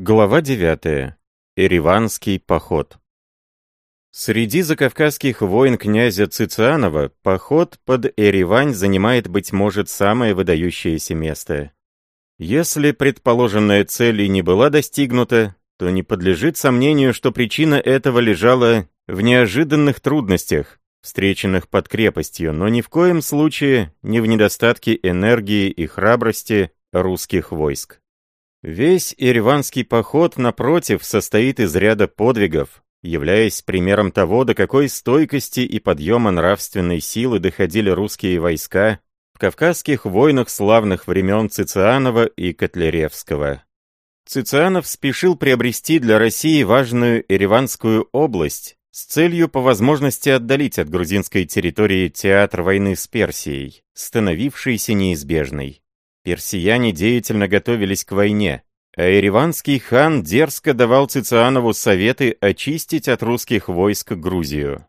Глава 9. Ереванский поход. Среди закавказских войн князя Цицианова поход под Еревань занимает, быть может, самое выдающееся место. Если предположенная цель и не была достигнута, то не подлежит сомнению, что причина этого лежала в неожиданных трудностях, встреченных под крепостью, но ни в коем случае не в недостатке энергии и храбрости русских войск. Весь Ереванский поход, напротив, состоит из ряда подвигов, являясь примером того, до какой стойкости и подъема нравственной силы доходили русские войска в кавказских войнах славных времен Цицианова и Котляревского. Цицианов спешил приобрести для России важную Ереванскую область с целью по возможности отдалить от грузинской территории театр войны с Персией, становившейся неизбежной. Персияне деятельно готовились к войне, а ереванский хан дерзко давал Цицианову советы очистить от русских войск Грузию.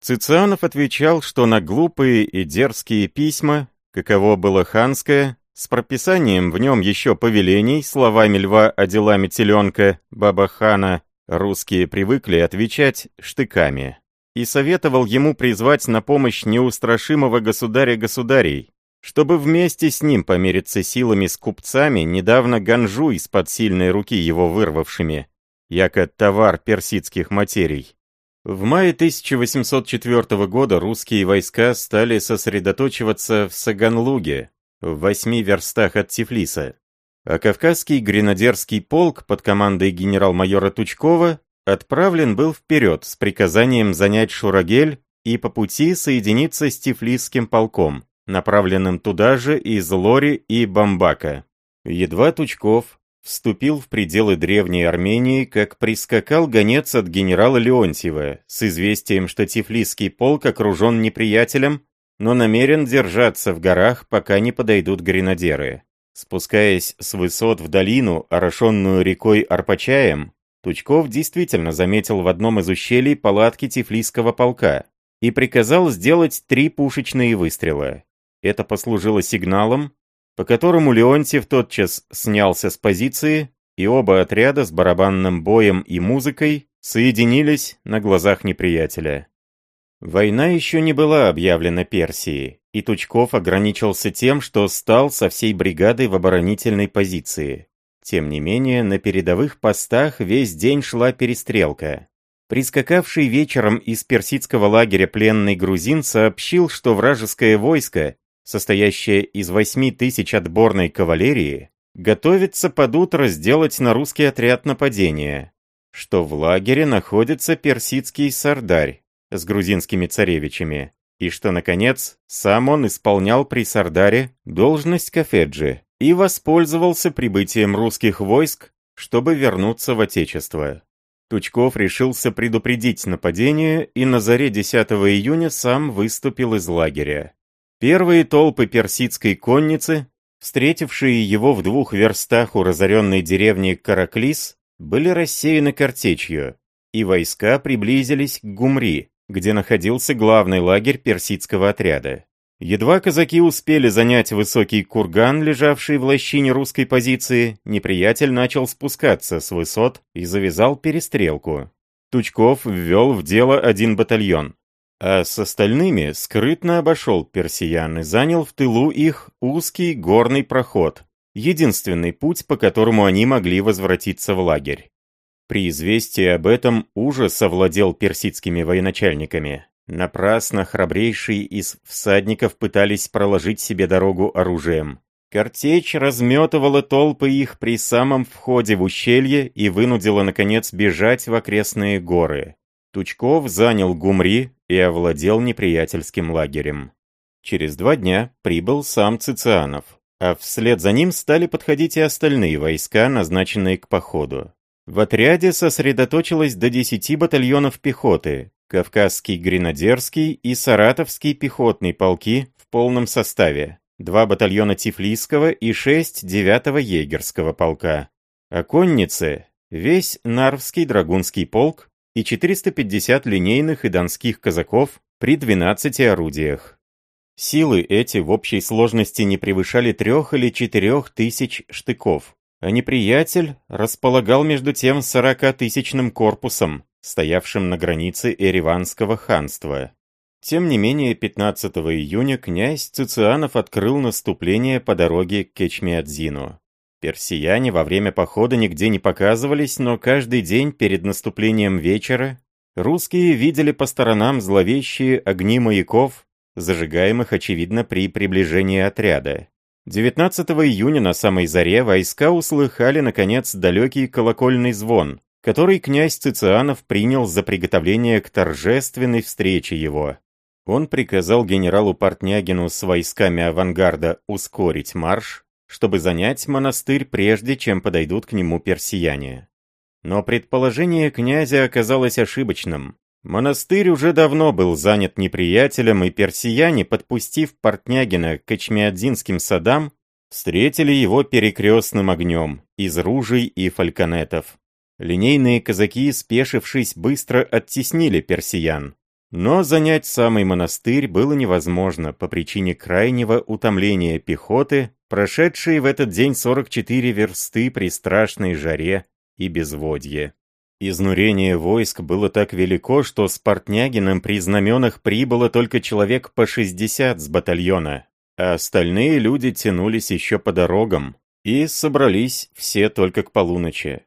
Цицианов отвечал, что на глупые и дерзкие письма, каково было ханское, с прописанием в нем еще повелений, словами льва, а делами теленка, баба хана, русские привыкли отвечать штыками, и советовал ему призвать на помощь неустрашимого государя-государей, чтобы вместе с ним помериться силами с купцами, недавно Ганжу из-под сильной руки его вырвавшими, яко товар персидских материй. В мае 1804 года русские войска стали сосредоточиваться в Саганлуге, в восьми верстах от Тифлиса, а Кавказский гренадерский полк под командой генерал-майора Тучкова отправлен был вперед с приказанием занять Шурагель и по пути соединиться с Тифлисским полком направленным туда же из Лори и Бамбака. Едва Тучков вступил в пределы Древней Армении, как прискакал гонец от генерала Леонтьева с известием, что Тифлисский полк окружен неприятелем, но намерен держаться в горах, пока не подойдут гренадеры. Спускаясь с высот в долину, орошенную рекой Арпачаем, Тучков действительно заметил в одном из ущелий палатки Тифлисского полка и приказал сделать три пушечные выстрела. Это послужило сигналом, по которому Леонтьев тотчас снялся с позиции, и оба отряда с барабанным боем и музыкой соединились на глазах неприятеля. Война еще не была объявлена Персии, и Тучков ограничился тем, что стал со всей бригадой в оборонительной позиции. Тем не менее, на передовых постах весь день шла перестрелка. Прискакавший вечером из персидского лагеря пленный грузин сообщил, что вражеское войско состоящая из 8 тысяч отборной кавалерии, готовится под утро сделать на русский отряд нападение, что в лагере находится персидский сардарь с грузинскими царевичами, и что, наконец, сам он исполнял при сардаре должность кафеджи и воспользовался прибытием русских войск, чтобы вернуться в Отечество. Тучков решился предупредить нападение и на заре 10 июня сам выступил из лагеря. Первые толпы персидской конницы, встретившие его в двух верстах у разоренной деревни Караклис, были рассеяны картечью, и войска приблизились к Гумри, где находился главный лагерь персидского отряда. Едва казаки успели занять высокий курган, лежавший в лощине русской позиции, неприятель начал спускаться с высот и завязал перестрелку. Тучков ввел в дело один батальон, а с остальными скрытно обошел персиян и занял в тылу их узкий горный проход, единственный путь, по которому они могли возвратиться в лагерь. При известии об этом ужас овладел персидскими военачальниками. Напрасно храбрейшие из всадников пытались проложить себе дорогу оружием. Картечь разметывала толпы их при самом входе в ущелье и вынудила, наконец, бежать в окрестные горы. Тучков занял Гумри и овладел неприятельским лагерем. Через два дня прибыл сам Цицианов, а вслед за ним стали подходить и остальные войска, назначенные к походу. В отряде сосредоточилось до 10 батальонов пехоты, Кавказский гренадерский и Саратовский пехотный полки в полном составе, два батальона Тифлисского и шесть 9-го егерского полка. А конницы – весь Нарвский драгунский полк и 450 линейных и донских казаков при 12 орудиях. Силы эти в общей сложности не превышали трех или четырех тысяч штыков, а неприятель располагал между тем сорокатысячным корпусом, стоявшим на границе Эреванского ханства. Тем не менее, 15 июня князь Цицианов открыл наступление по дороге к Кечмиадзину. Персияне во время похода нигде не показывались, но каждый день перед наступлением вечера русские видели по сторонам зловещие огни маяков, зажигаемых, очевидно, при приближении отряда. 19 июня на самой заре войска услыхали, наконец, далекий колокольный звон, который князь Цицианов принял за приготовление к торжественной встрече его. Он приказал генералу Портнягину с войсками авангарда ускорить марш, чтобы занять монастырь прежде, чем подойдут к нему персияне. Но предположение князя оказалось ошибочным. Монастырь уже давно был занят неприятелем, и персияне, подпустив Портнягина к Эчмиадзинским садам, встретили его перекрестным огнем из ружей и фальконетов. Линейные казаки, спешившись, быстро оттеснили персиян. Но занять самый монастырь было невозможно по причине крайнего утомления пехоты, прошедшей в этот день 44 версты при страшной жаре и безводье. Изнурение войск было так велико, что с Портнягиным при знаменах прибыло только человек по 60 с батальона, а остальные люди тянулись еще по дорогам, и собрались все только к полуночи.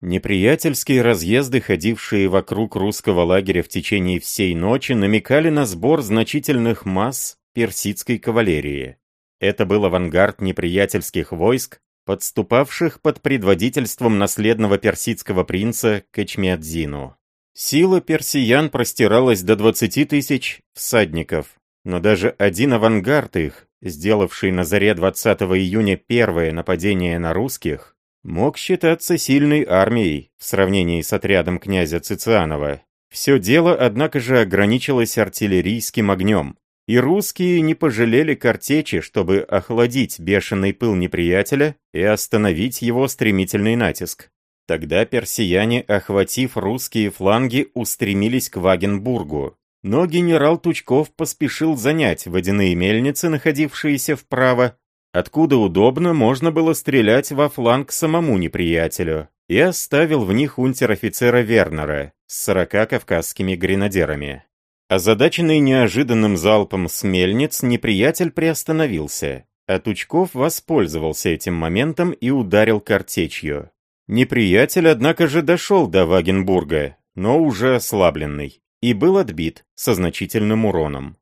Неприятельские разъезды, ходившие вокруг русского лагеря в течение всей ночи, намекали на сбор значительных масс персидской кавалерии. Это был авангард неприятельских войск, подступавших под предводительством наследного персидского принца Качмиадзину. Сила персиян простиралась до 20 тысяч всадников, но даже один авангард их, сделавший на заре 20 июня первое нападение на русских, мог считаться сильной армией в сравнении с отрядом князя Цицианова. Все дело, однако же, ограничилось артиллерийским огнем, и русские не пожалели картечи, чтобы охладить бешеный пыл неприятеля и остановить его стремительный натиск. Тогда персияне, охватив русские фланги, устремились к Вагенбургу. Но генерал Тучков поспешил занять водяные мельницы, находившиеся вправо, откуда удобно можно было стрелять во фланг самому неприятелю, и оставил в них унтер-офицера Вернера с сорока кавказскими гренадерами. Озадаченный неожиданным залпом с мельниц, неприятель приостановился, а Тучков воспользовался этим моментом и ударил картечью. Неприятель, однако же, дошел до Вагенбурга, но уже ослабленный, и был отбит со значительным уроном.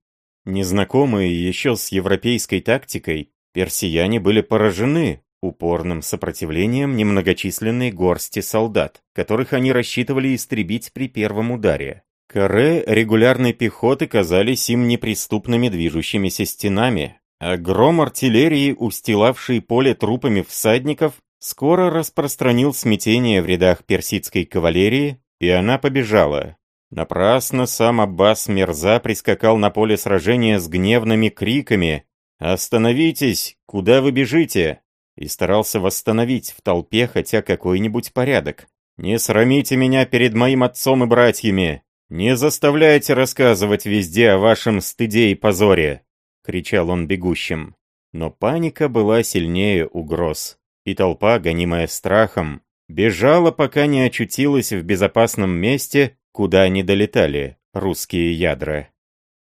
Незнакомые еще с европейской тактикой, Персияне были поражены упорным сопротивлением немногочисленной горсти солдат, которых они рассчитывали истребить при первом ударе. Каре регулярной пехоты казались им неприступными движущимися стенами, а гром артиллерии, устилавший поле трупами всадников, скоро распространил смятение в рядах персидской кавалерии, и она побежала. Напрасно сам Аббас Мерза прискакал на поле сражения с гневными криками, «Остановитесь! Куда вы бежите?» и старался восстановить в толпе хотя какой-нибудь порядок. «Не срамите меня перед моим отцом и братьями! Не заставляйте рассказывать везде о вашем стыде и позоре!» — кричал он бегущим. Но паника была сильнее угроз, и толпа, гонимая страхом, бежала, пока не очутилась в безопасном месте, куда они долетали, русские ядра.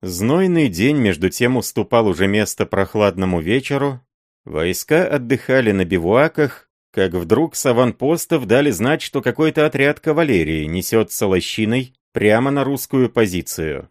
Знойный день между тем уступал уже место прохладному вечеру. Войска отдыхали на бивуаках, как вдруг с аванпостов дали знать, что какой-то отряд кавалерии несется лощиной прямо на русскую позицию.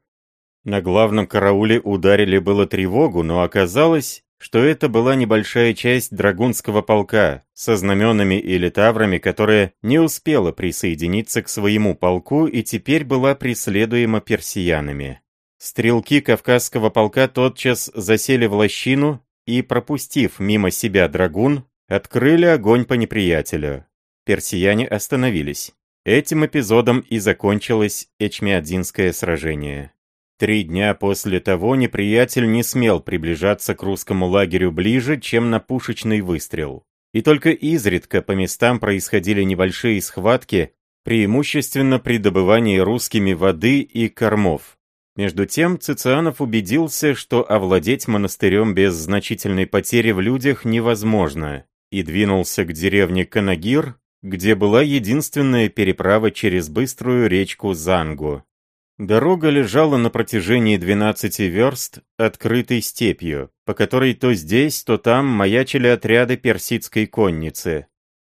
На главном карауле ударили было тревогу, но оказалось, что это была небольшая часть драгунского полка со знаменами и литаврами, которая не успела присоединиться к своему полку и теперь была преследуема персиянами. Стрелки Кавказского полка тотчас засели в лощину и, пропустив мимо себя драгун, открыли огонь по неприятелю. Персияне остановились. Этим эпизодом и закончилось Эчмиадзинское сражение. Три дня после того неприятель не смел приближаться к русскому лагерю ближе, чем на пушечный выстрел. И только изредка по местам происходили небольшие схватки, преимущественно при добывании русскими воды и кормов. Между тем Цицианов убедился, что овладеть монастырем без значительной потери в людях невозможно, и двинулся к деревне Канагир, где была единственная переправа через быструю речку Зангу. Дорога лежала на протяжении 12 верст открытой степью, по которой то здесь, то там маячили отряды персидской конницы.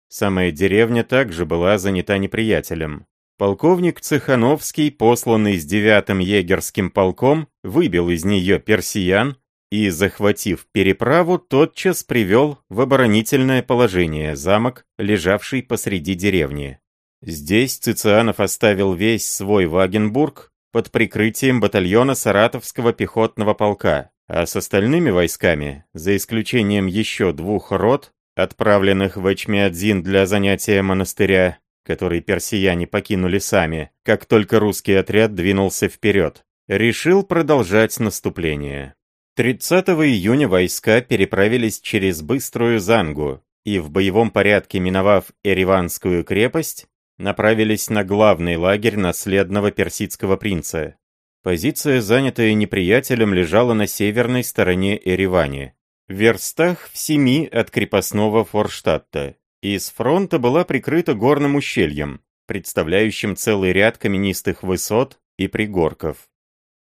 Самая деревня также была занята неприятелем. Полковник Цехановский, посланный с девятым егерским полком, выбил из нее персиян и, захватив переправу, тотчас привел в оборонительное положение замок, лежавший посреди деревни. Здесь Цицианов оставил весь свой Вагенбург под прикрытием батальона Саратовского пехотного полка, а с остальными войсками, за исключением еще двух рот, отправленных в Эчмиадзин для занятия монастыря, который персияне покинули сами, как только русский отряд двинулся вперед, решил продолжать наступление. 30 июня войска переправились через Быструю Зангу и в боевом порядке, миновав Эриванскую крепость, направились на главный лагерь наследного персидского принца. Позиция, занятая неприятелем, лежала на северной стороне Эревани, в верстах в семи от крепостного Форштадта, и с фронта была прикрыта горным ущельем, представляющим целый ряд каменистых высот и пригорков.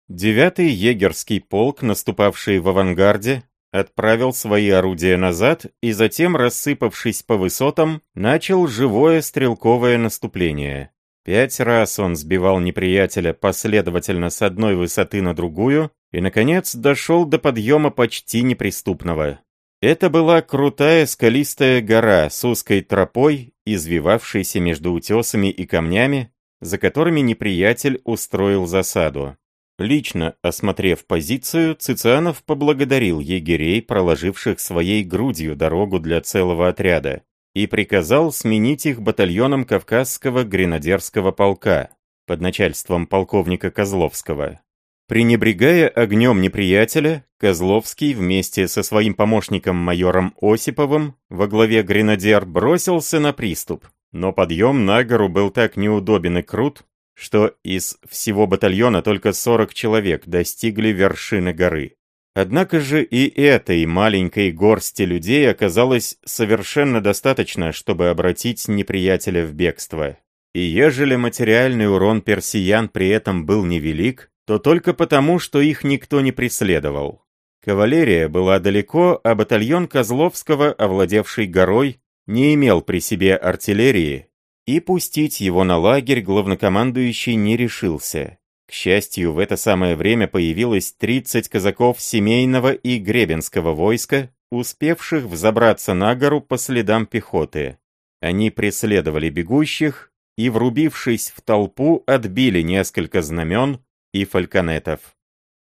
Девятый егерский полк, наступавший в авангарде, отправил свои орудия назад и затем, рассыпавшись по высотам, начал живое стрелковое наступление. Пять раз он сбивал неприятеля последовательно с одной высоты на другую и, наконец, дошел до подъема почти неприступного. Это была крутая скалистая гора с узкой тропой, извивавшейся между утесами и камнями, за которыми неприятель устроил засаду. Лично осмотрев позицию, Цицианов поблагодарил егерей, проложивших своей грудью дорогу для целого отряда, и приказал сменить их батальоном Кавказского гренадерского полка под начальством полковника Козловского. Пренебрегая огнем неприятеля, Козловский вместе со своим помощником майором Осиповым во главе гренадер бросился на приступ, но подъем на гору был так неудобен и крут, что из всего батальона только 40 человек достигли вершины горы. Однако же и этой маленькой горсти людей оказалось совершенно достаточно, чтобы обратить неприятеля в бегство. И ежели материальный урон персиян при этом был невелик, то только потому, что их никто не преследовал. Кавалерия была далеко, а батальон Козловского, овладевший горой, не имел при себе артиллерии и пустить его на лагерь главнокомандующий не решился. К счастью, в это самое время появилось 30 казаков семейного и гребенского войска, успевших взобраться на гору по следам пехоты. Они преследовали бегущих и, врубившись в толпу, отбили несколько знамен и фальконетов.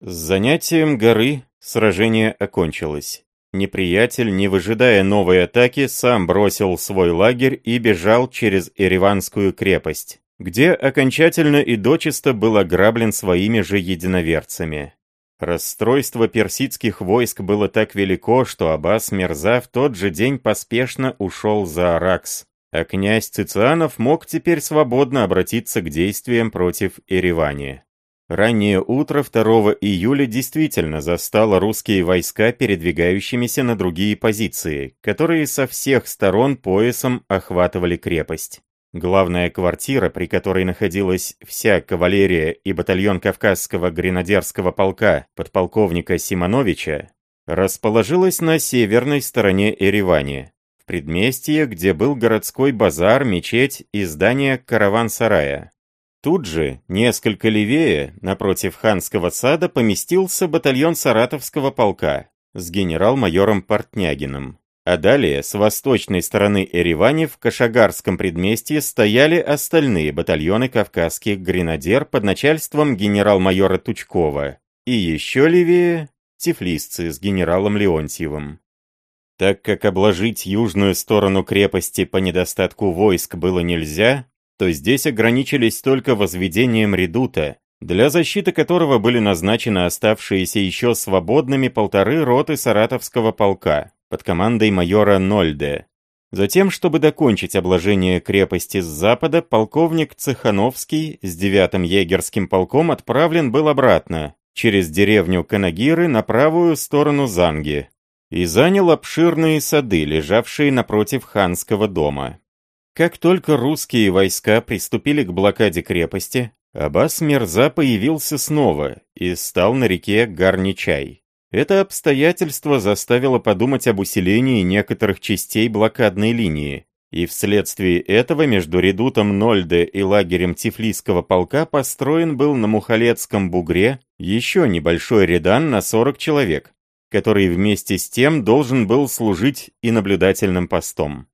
С занятием горы сражение окончилось. Неприятель, не выжидая новой атаки, сам бросил свой лагерь и бежал через Ереванскую крепость, где окончательно и дочисто был ограблен своими же единоверцами. Расстройство персидских войск было так велико, что Аббас Мирза в тот же день поспешно ушел за Аракс, а князь Цицианов мог теперь свободно обратиться к действиям против Еревани. Раннее утро 2 июля действительно застало русские войска передвигающимися на другие позиции, которые со всех сторон поясом охватывали крепость. Главная квартира, при которой находилась вся кавалерия и батальон Кавказского гренадерского полка подполковника Симоновича, расположилась на северной стороне Еревани, в предместье, где был городской базар, мечеть и здание караван-сарая. Тут же, несколько левее, напротив ханского сада, поместился батальон Саратовского полка с генерал-майором Портнягиным. А далее, с восточной стороны Эревани в Кашагарском предместье стояли остальные батальоны кавказских гренадер под начальством генерал-майора Тучкова. И еще левее – тифлисцы с генералом Леонтьевым. Так как обложить южную сторону крепости по недостатку войск было нельзя, то здесь ограничились только возведением редута, для защиты которого были назначены оставшиеся еще свободными полторы роты саратовского полка под командой майора Нольде. Затем, чтобы докончить обложение крепости с запада, полковник Цехановский с девятым егерским полком отправлен был обратно, через деревню Канагиры на правую сторону Занги. и занял обширные сады, лежавшие напротив ханского дома. Как только русские войска приступили к блокаде крепости, Аббас Мирза появился снова и стал на реке Гарничай. Это обстоятельство заставило подумать об усилении некоторых частей блокадной линии, и вследствие этого между редутом Нольде и лагерем Тифлисского полка построен был на Мухалецком бугре еще небольшой редан на 40 человек, который вместе с тем должен был служить и наблюдательным постом.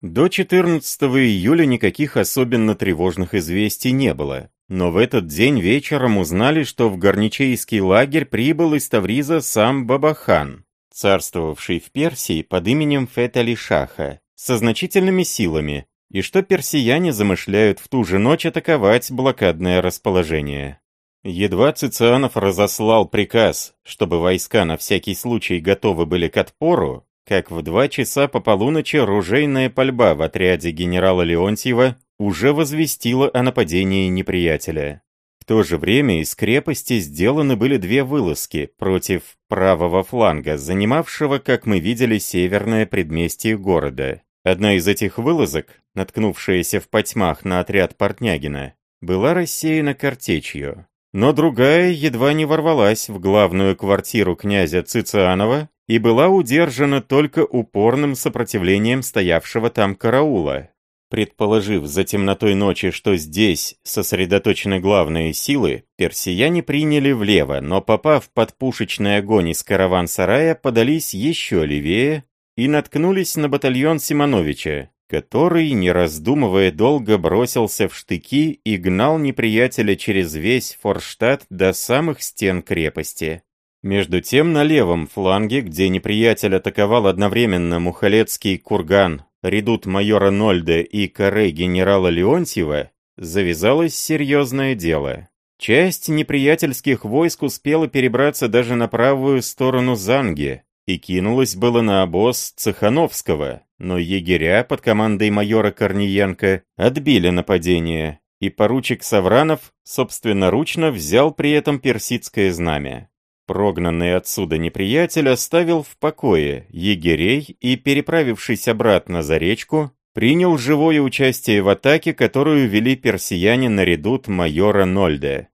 До 14 июля никаких особенно тревожных известий не было, но в этот день вечером узнали, что в Горничейский лагерь прибыл из Тавриза сам Бабахан, царствовавший в Персии под именем Фет-Али-Шаха, со значительными силами, и что персияне замышляют в ту же ночь атаковать блокадное расположение. Едва Цицианов разослал приказ, чтобы войска на всякий случай готовы были к отпору, как в два часа по полуночи ружейная пальба в отряде генерала Леонтьева уже возвестила о нападении неприятеля. В то же время из крепости сделаны были две вылазки против правого фланга, занимавшего, как мы видели, северное предместье города. Одна из этих вылазок, наткнувшаяся в потьмах на отряд Портнягина, была рассеяна картечью. Но другая едва не ворвалась в главную квартиру князя Цицианова и была удержана только упорным сопротивлением стоявшего там караула. Предположив за темнотой ночи, что здесь сосредоточены главные силы, персияне приняли влево, но попав под пушечный огонь из караван-сарая, подались еще левее и наткнулись на батальон Симоновича, который, не раздумывая долго, бросился в штыки и гнал неприятеля через весь Форштадт до самых стен крепости. Между тем, на левом фланге, где неприятель атаковал одновременно Мухалецкий курган, редут майора Нольда и коры генерала Леонтьева, завязалось серьезное дело. Часть неприятельских войск успела перебраться даже на правую сторону Занги и кинулась было на обоз Цехановского, но егеря под командой майора Корниенко отбили нападение, и поручик Савранов собственноручно взял при этом персидское знамя. Прогнанный отсюда неприятель оставил в покое егерей и, переправившись обратно за речку, принял живое участие в атаке, которую вели персияне на редут майора Нольде.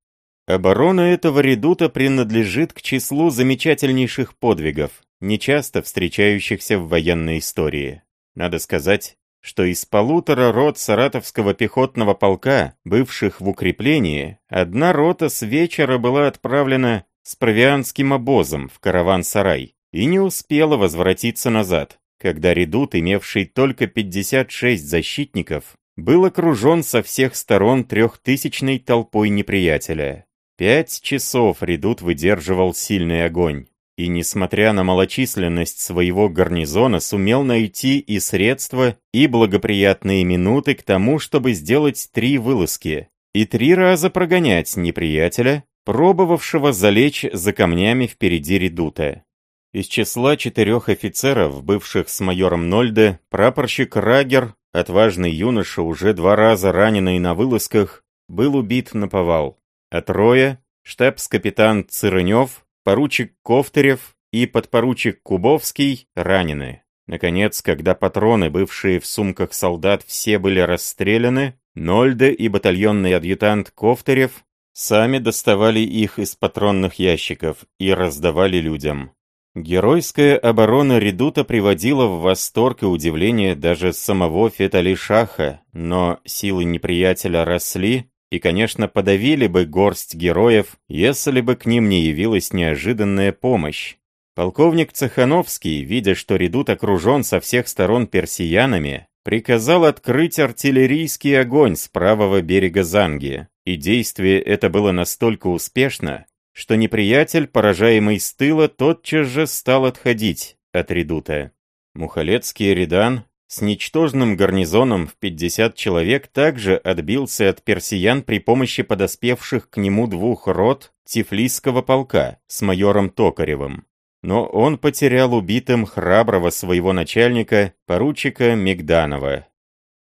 Оборона этого редута принадлежит к числу замечательнейших подвигов, нечасто встречающихся в военной истории. Надо сказать, что из полутора рот саратовского пехотного полка, бывших в укреплении, одна рота с вечера была отправлена с провианским обозом в караван-сарай и не успела возвратиться назад, когда редут, имевший только 56 защитников, был окружен со всех сторон трехтысячной толпой неприятеля. Пять часов редут выдерживал сильный огонь, и, несмотря на малочисленность своего гарнизона, сумел найти и средства, и благоприятные минуты к тому, чтобы сделать три вылазки и три раза прогонять неприятеля, пробовавшего залечь за камнями впереди редута. Из числа четырех офицеров, бывших с майором Нольде, прапорщик Рагер, отважный юноша, уже два раза раненый на вылазках, был убит на повал. А трое — штабс-капитан Цирынев, поручик Ковтырев и подпоручик Кубовский — ранены. Наконец, когда патроны, бывшие в сумках солдат, все были расстреляны, Нольде и батальонный адъютант Ковтырев Сами доставали их из патронных ящиков и раздавали людям. Геройская оборона редута приводила в восторг и удивление даже самого Фетали-Шаха, но силы неприятеля росли и, конечно, подавили бы горсть героев, если бы к ним не явилась неожиданная помощь. Полковник Цехановский, видя, что редут окружен со всех сторон персиянами, приказал открыть артиллерийский огонь с правого берега Занги. И действие это было настолько успешно, что неприятель, поражаемый с тыла, тотчас же стал отходить от редута. Мухалецкий Редан с ничтожным гарнизоном в 50 человек также отбился от персиян при помощи подоспевших к нему двух рот Тифлисского полка с майором Токаревым. Но он потерял убитым храброго своего начальника, поручика Мигданова.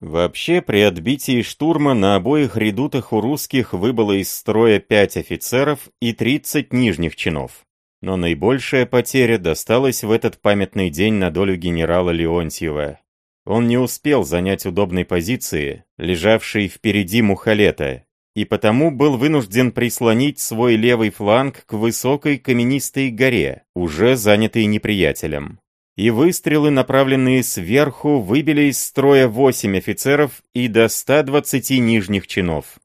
Вообще, при отбитии штурма на обоих редутах у русских выбыло из строя 5 офицеров и 30 нижних чинов. Но наибольшая потеря досталась в этот памятный день на долю генерала Леонтьева. Он не успел занять удобной позиции, лежавшей впереди Мухалета, и потому был вынужден прислонить свой левый фланг к высокой каменистой горе, уже занятой неприятелем. И выстрелы, направленные сверху, выбили из строя 8 офицеров и до 120 нижних чинов.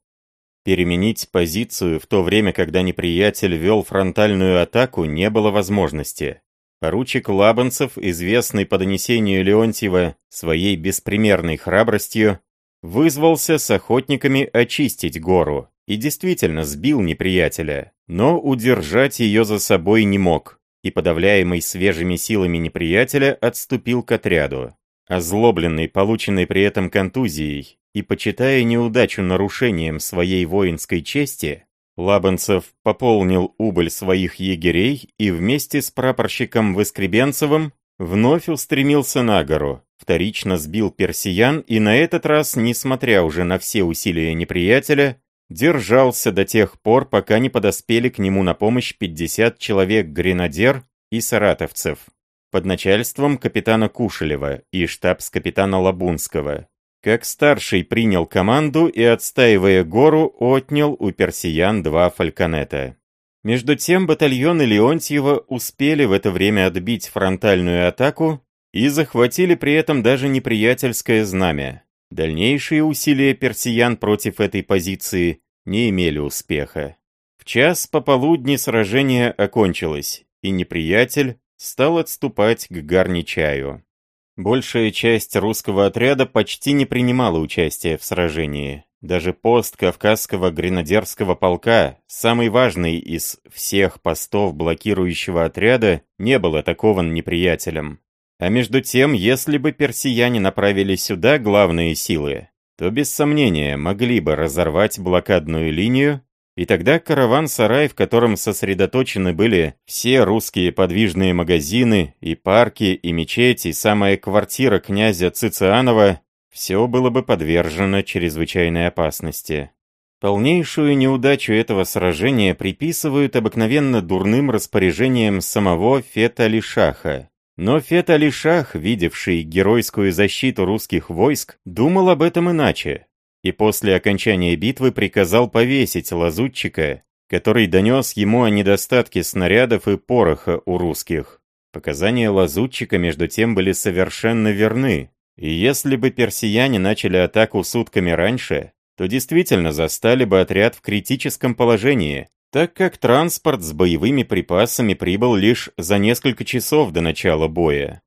Переменить позицию в то время, когда неприятель вел фронтальную атаку, не было возможности. Поручик Лабанцев, известный по донесению Леонтьева своей беспримерной храбростью, вызвался с охотниками очистить гору и действительно сбил неприятеля, но удержать ее за собой не мог, и подавляемый свежими силами неприятеля отступил к отряду. Озлобленный, полученный при этом контузией, и почитая неудачу нарушением своей воинской чести, Лабанцев пополнил убыль своих егерей и вместе с прапорщиком Воскребенцевым вновь устремился на гору, вторично сбил персиян и на этот раз, несмотря уже на все усилия неприятеля, держался до тех пор, пока не подоспели к нему на помощь 50 человек-гренадер и саратовцев под начальством капитана Кушелева и штабс-капитана Лабунского. Как старший принял команду и, отстаивая гору, отнял у персиян два фальконета. Между тем батальоны Леонтьева успели в это время отбить фронтальную атаку и захватили при этом даже неприятельское знамя. Дальнейшие усилия персиян против этой позиции не имели успеха. В час пополудни сражение окончилось, и неприятель стал отступать к Гарничаю. Большая часть русского отряда почти не принимала участия в сражении. Даже пост Кавказского гренадерского полка, самый важный из всех постов блокирующего отряда, не был атакован неприятелем. А между тем, если бы персияне направили сюда главные силы, то без сомнения могли бы разорвать блокадную линию и тогда караван-сарай, в котором сосредоточены были все русские подвижные магазины, и парки, и мечети, и самая квартира князя Цицианова, все было бы подвержено чрезвычайной опасности. Полнейшую неудачу этого сражения приписывают обыкновенно дурным распоряжениям самого Фета-Лишаха. Но Фета-Лишах, видевший геройскую защиту русских войск, думал об этом иначе и после окончания битвы приказал повесить лазутчика, который донес ему о недостатке снарядов и пороха у русских. Показания лазутчика между тем были совершенно верны, и если бы персияне начали атаку сутками раньше, то действительно застали бы отряд в критическом положении, так как транспорт с боевыми припасами прибыл лишь за несколько часов до начала боя.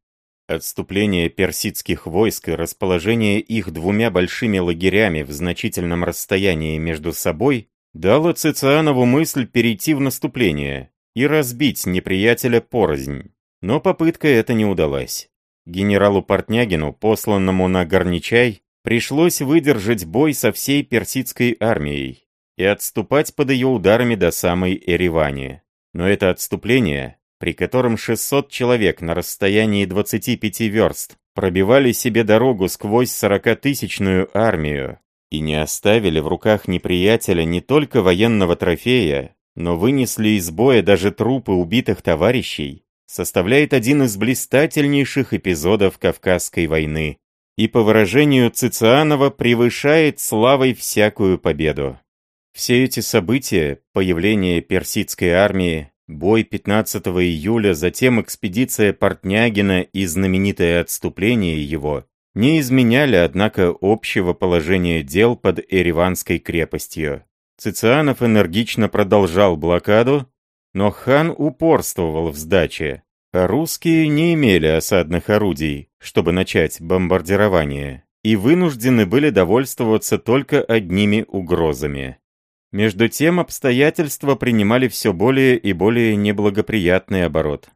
Отступление персидских войск и расположение их двумя большими лагерями в значительном расстоянии между собой дало Цицианову мысль перейти в наступление и разбить неприятеля порознь. Но попытка эта не удалась. Генералу Портнягину, посланному на Горничай, пришлось выдержать бой со всей персидской армией и отступать под ее ударами до самой Эревани. Но это отступление при котором 600 человек на расстоянии 25 верст пробивали себе дорогу сквозь 40-тысячную армию и не оставили в руках неприятеля не только военного трофея, но вынесли из боя даже трупы убитых товарищей, составляет один из блистательнейших эпизодов Кавказской войны и, по выражению Цицианова, превышает славой всякую победу. Все эти события, появление персидской армии, Бой 15 июля, затем экспедиция Портнягина и знаменитое отступление его не изменяли, однако, общего положения дел под Эреванской крепостью. Цицианов энергично продолжал блокаду, но хан упорствовал в сдаче, а русские не имели осадных орудий, чтобы начать бомбардирование, и вынуждены были довольствоваться только одними угрозами. Между тем обстоятельства принимали все более и более неблагоприятный оборот.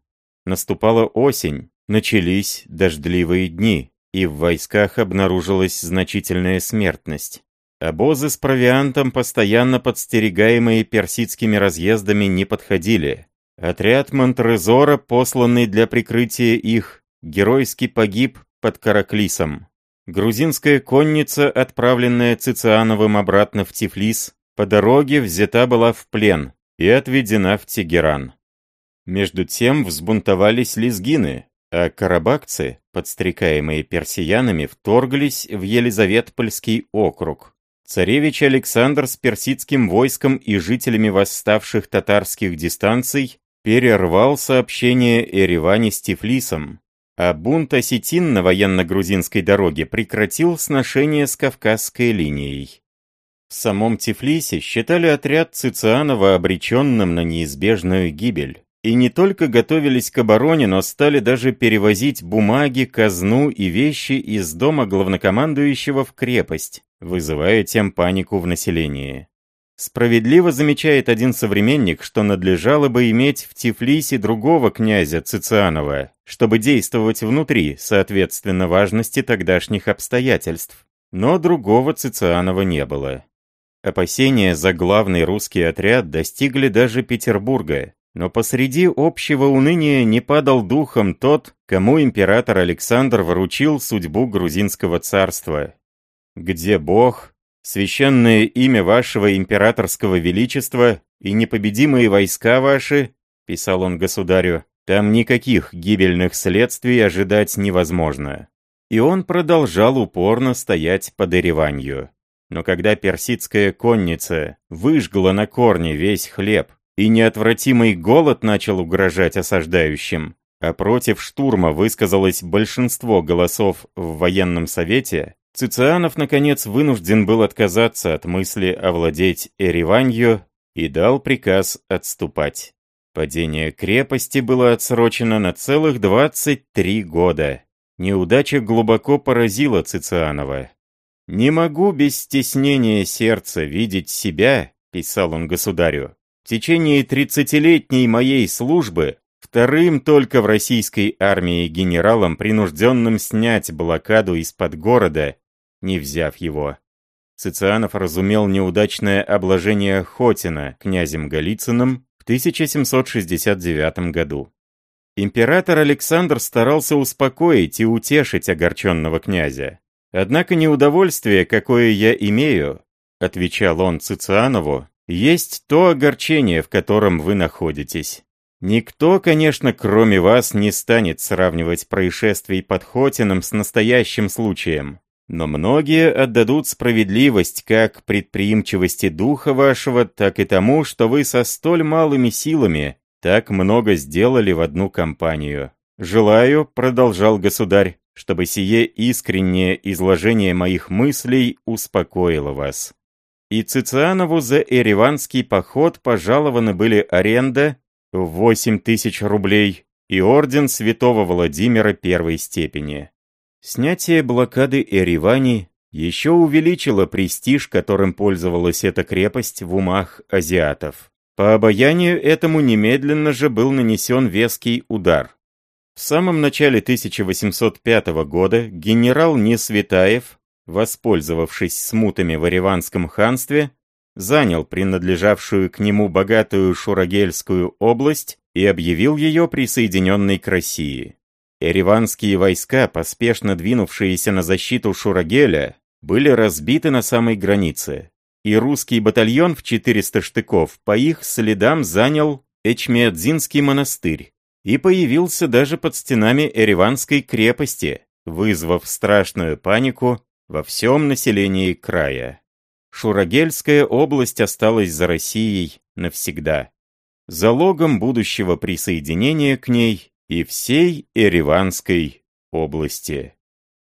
Наступала осень, начались дождливые дни, и в войсках обнаружилась значительная смертность. Обозы с провиантом, постоянно подстерегаемые персидскими разъездами, не подходили. Отряд Монтрезора, посланный для прикрытия их, геройски погиб под Караклисом. Грузинская конница, отправленная Цициановым обратно в Тифлис, по дороге взята была в плен и отведена в Тегеран. Между тем взбунтовались лезгины, а карабакцы, подстрекаемые персиянами, вторглись в Елизаветпольский округ. Царевич Александр с персидским войском и жителями восставших татарских дистанций перервал сообщение Эревани с Тифлисом, а бунт осетин на военно-грузинской дороге прекратил сношение с Кавказской линией. В самом Тифлисе считали отряд Цицианова обреченным на неизбежную гибель. И не только готовились к обороне, но стали даже перевозить бумаги, казну и вещи из дома главнокомандующего в крепость, вызывая тем панику в населении. Справедливо замечает один современник, что надлежало бы иметь в Тифлисе другого князя Цицианова, чтобы действовать внутри, соответственно важности тогдашних обстоятельств. Но другого Цицианова не было. Опасения за главный русский отряд достигли даже Петербурга, но посреди общего уныния не падал духом тот, кому император Александр вручил судьбу грузинского царства. «Где Бог, священное имя вашего императорского величества и непобедимые войска ваши», — писал он государю, — «там никаких гибельных следствий ожидать невозможно». И он продолжал упорно стоять под Ереванью. Но когда персидская конница выжгла на корне весь хлеб, и неотвратимый голод начал угрожать осаждающим, а против штурма высказалось большинство голосов в военном совете, Цицианов, наконец, вынужден был отказаться от мысли овладеть Эреванью и дал приказ отступать. Падение крепости было отсрочено на целых 23 года. Неудача глубоко поразила Цицианова. «Не могу без стеснения сердца видеть себя», — писал он государю, в течение тридцатилетней моей службы вторым только в российской армии генералом, принужденным снять блокаду из-под города, не взяв его. Цицианов разумел неудачное обложение Хотина князем Голицыным в 1769 году. Император Александр старался успокоить и утешить огорченного князя. «Однако неудовольствие, какое я имею», — отвечал он Цицианову, есть то огорчение, в котором вы находитесь. Никто, конечно, кроме вас, не станет сравнивать происшествий под Хотином с настоящим случаем. Но многие отдадут справедливость как предприимчивости духа вашего, так и тому, что вы со столь малыми силами так много сделали в одну кампанию. Желаю, продолжал государь, чтобы сие искреннее изложение моих мыслей успокоило вас и Цицианову за Эреванский поход пожалованы были аренда в 8 тысяч рублей и орден святого Владимира первой степени. Снятие блокады Эревани еще увеличило престиж, которым пользовалась эта крепость в умах азиатов. По обаянию этому немедленно же был нанесен веский удар. В самом начале 1805 года генерал Несветаев воспользовавшись смутами в Ереванском ханстве, занял принадлежавшую к нему богатую Шурагельскую область и объявил ее присоединенной к России. Ереванские войска, поспешно двинувшиеся на защиту Шурагеля, были разбиты на самой границе, и русский батальон в 400 штыков по их следам занял Эчмиадзинский монастырь и появился даже под стенами Ереванской крепости, вызвав страшную панику во всем населении края. Шурагельская область осталась за Россией навсегда. Залогом будущего присоединения к ней и всей Ереванской области.